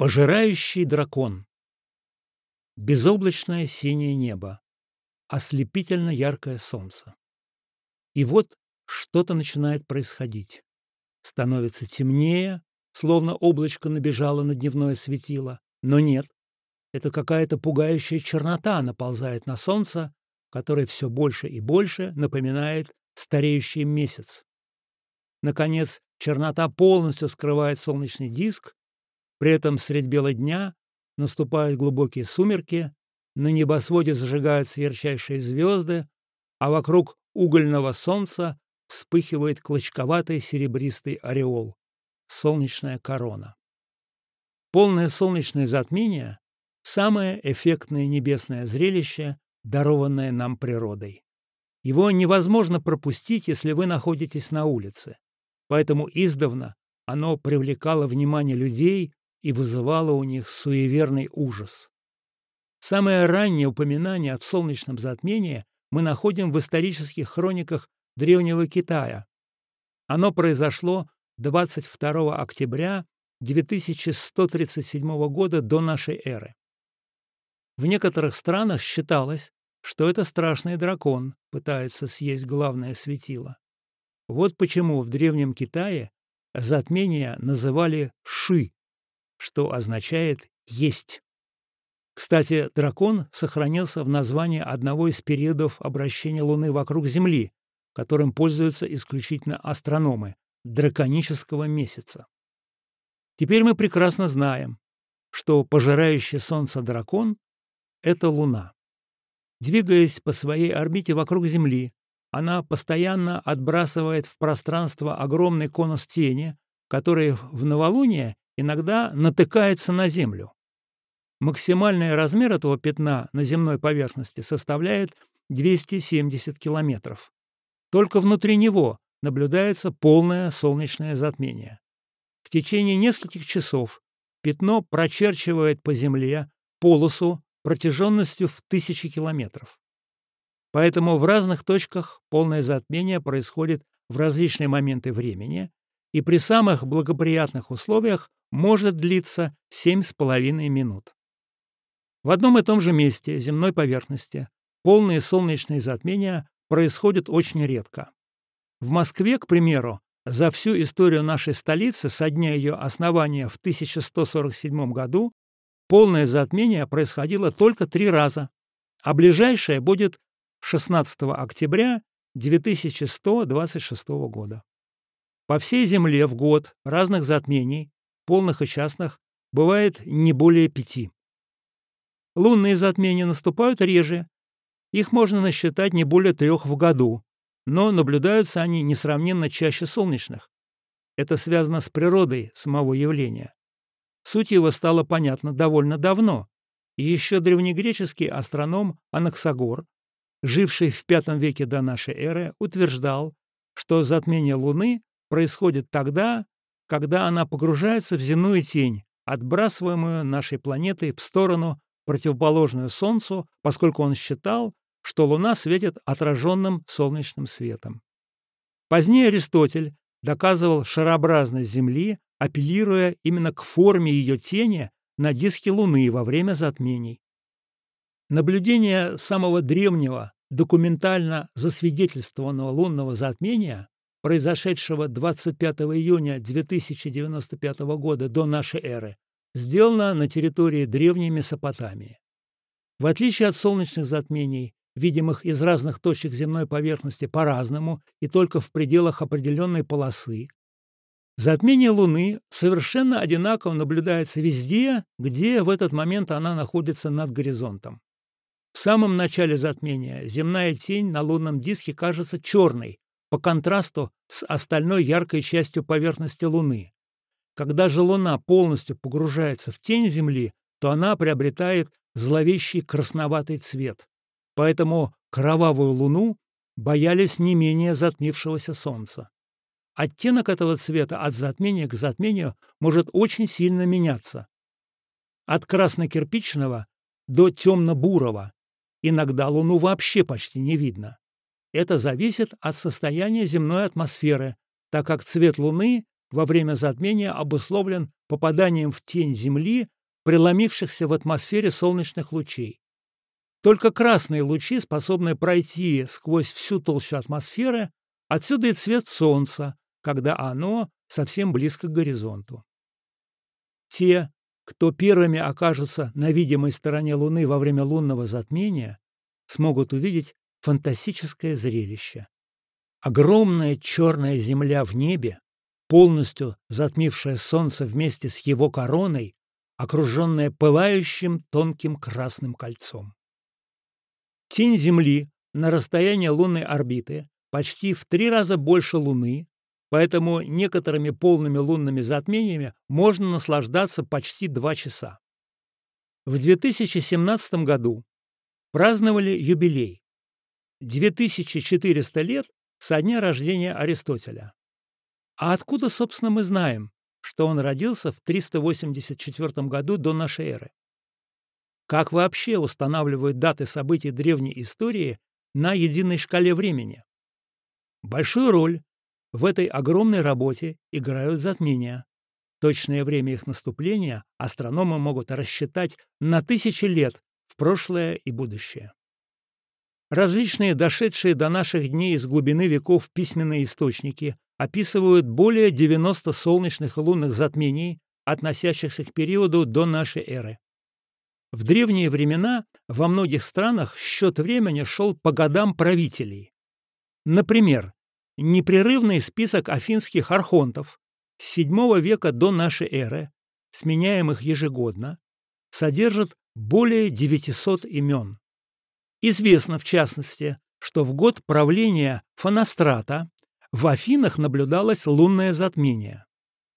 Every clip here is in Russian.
Пожирающий дракон. Безоблачное синее небо. Ослепительно яркое солнце. И вот что-то начинает происходить. Становится темнее, словно облачко набежало на дневное светило. Но нет, это какая-то пугающая чернота наползает на солнце, которое все больше и больше напоминает стареющий месяц. Наконец, чернота полностью скрывает солнечный диск, при этом средь бела дня наступают глубокие сумерки, на небосводе зажигаются ярчайшие звезды, а вокруг угольного солнца вспыхивает клочковатый серебристый ореол — солнечная корона. Полное солнечное затмение — самое эффектное небесное зрелище, дарованное нам природой. Его невозможно пропустить, если вы находитесь на улице. Поэтому издавна оно привлекало внимание людей и вызывало у них суеверный ужас. Самое раннее упоминание о солнечном затмении мы находим в исторических хрониках Древнего Китая. Оно произошло 22 октября 9137 года до нашей эры. В некоторых странах считалось, что это страшный дракон пытается съесть главное светило. Вот почему в Древнем Китае затмение называли «ши», что означает «есть». Кстати, дракон сохранился в названии одного из периодов обращения Луны вокруг Земли, которым пользуются исключительно астрономы – драконического месяца. Теперь мы прекрасно знаем, что пожирающий Солнце дракон – это Луна. Двигаясь по своей орбите вокруг Земли, она постоянно отбрасывает в пространство огромный конус тени, который в новолуние иногда натыкается на Землю. Максимальный размер этого пятна на земной поверхности составляет 270 километров. Только внутри него наблюдается полное солнечное затмение. В течение нескольких часов пятно прочерчивает по Земле полосу протяженностью в тысячи километров. Поэтому в разных точках полное затмение происходит в различные моменты времени, и при самых благоприятных условиях может длиться 7,5 минут. В одном и том же месте земной поверхности полные солнечные затмения происходят очень редко. В Москве, к примеру, за всю историю нашей столицы со дня ее основания в 1147 году полное затмение происходило только три раза, а ближайшее будет 16 октября 2126 года. По всей Земле в год разных затмений, полных и частных, бывает не более пяти. Лунные затмения наступают реже. Их можно насчитать не более трех в году, но наблюдаются они несравненно чаще солнечных. Это связано с природой самого явления. Суть его стала понятна довольно давно. еще древнегреческий астроном Анаксагор, живший в V веке до нашей эры, утверждал, что затмение Луны происходит тогда, когда она погружается в земную тень, отбрасываемую нашей планетой в сторону, противоположную Солнцу, поскольку он считал, что Луна светит отраженным солнечным светом. Позднее Аристотель доказывал шарообразность Земли, апеллируя именно к форме ее тени на диске Луны во время затмений. Наблюдение самого древнего, документально засвидетельствованного лунного затмения произошедшего 25 июня 2095 года до нашей эры, сделано на территории древней Месопотамии. В отличие от солнечных затмений, видимых из разных точек земной поверхности по-разному и только в пределах определенной полосы, затмение Луны совершенно одинаково наблюдается везде, где в этот момент она находится над горизонтом. В самом начале затмения земная тень на лунном диске кажется черной, по контрасту с остальной яркой частью поверхности Луны. Когда же Луна полностью погружается в тень Земли, то она приобретает зловещий красноватый цвет. Поэтому кровавую Луну боялись не менее затмившегося Солнца. Оттенок этого цвета от затмения к затмению может очень сильно меняться. От красно-кирпичного до темно-бурого. Иногда Луну вообще почти не видно. Это зависит от состояния земной атмосферы, так как цвет Луны во время затмения обусловлен попаданием в тень Земли, преломившихся в атмосфере солнечных лучей. Только красные лучи способны пройти сквозь всю толщу атмосферы, отсюда и цвет Солнца, когда оно совсем близко к горизонту. Те, кто первыми окажутся на видимой стороне Луны во время лунного затмения, смогут увидеть фантастическое зрелище. Огромная черная земля в небе, полностью затмившая Солнце вместе с его короной, окруженная пылающим тонким красным кольцом. Тень Земли на расстоянии лунной орбиты почти в три раза больше Луны, поэтому некоторыми полными лунными затмениями можно наслаждаться почти два часа. В 2017 году праздновали юбилей. 2400 лет со дня рождения Аристотеля. А откуда, собственно, мы знаем, что он родился в 384 году до нашей эры? Как вообще устанавливают даты событий древней истории на единой шкале времени? Большую роль в этой огромной работе играют затмения. Точное время их наступления астрономы могут рассчитать на тысячи лет в прошлое и будущее. Различные дошедшие до наших дней из глубины веков письменные источники описывают более 90 солнечных и лунных затмений, относящихся к периоду до нашей эры. В древние времена во многих странах счет времени шел по годам правителей. Например, непрерывный список афинских архонтов с VII века до нашей эры, сменяемых ежегодно, содержит более 900 имен. Известно, в частности, что в год правления Фанастрата в Афинах наблюдалось лунное затмение.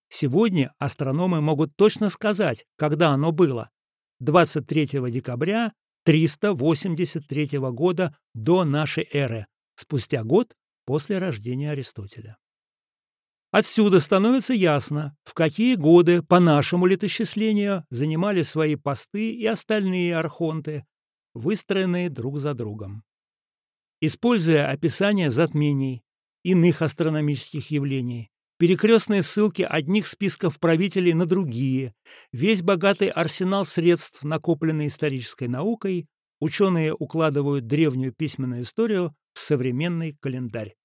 Сегодня астрономы могут точно сказать, когда оно было – 23 декабря 383 года до нашей эры, спустя год после рождения Аристотеля. Отсюда становится ясно, в какие годы по нашему летосчислению занимали свои посты и остальные архонты, выстроенные друг за другом. Используя описание затмений, иных астрономических явлений, перекрестные ссылки одних списков правителей на другие, весь богатый арсенал средств, накопленный исторической наукой, ученые укладывают древнюю письменную историю в современный календарь.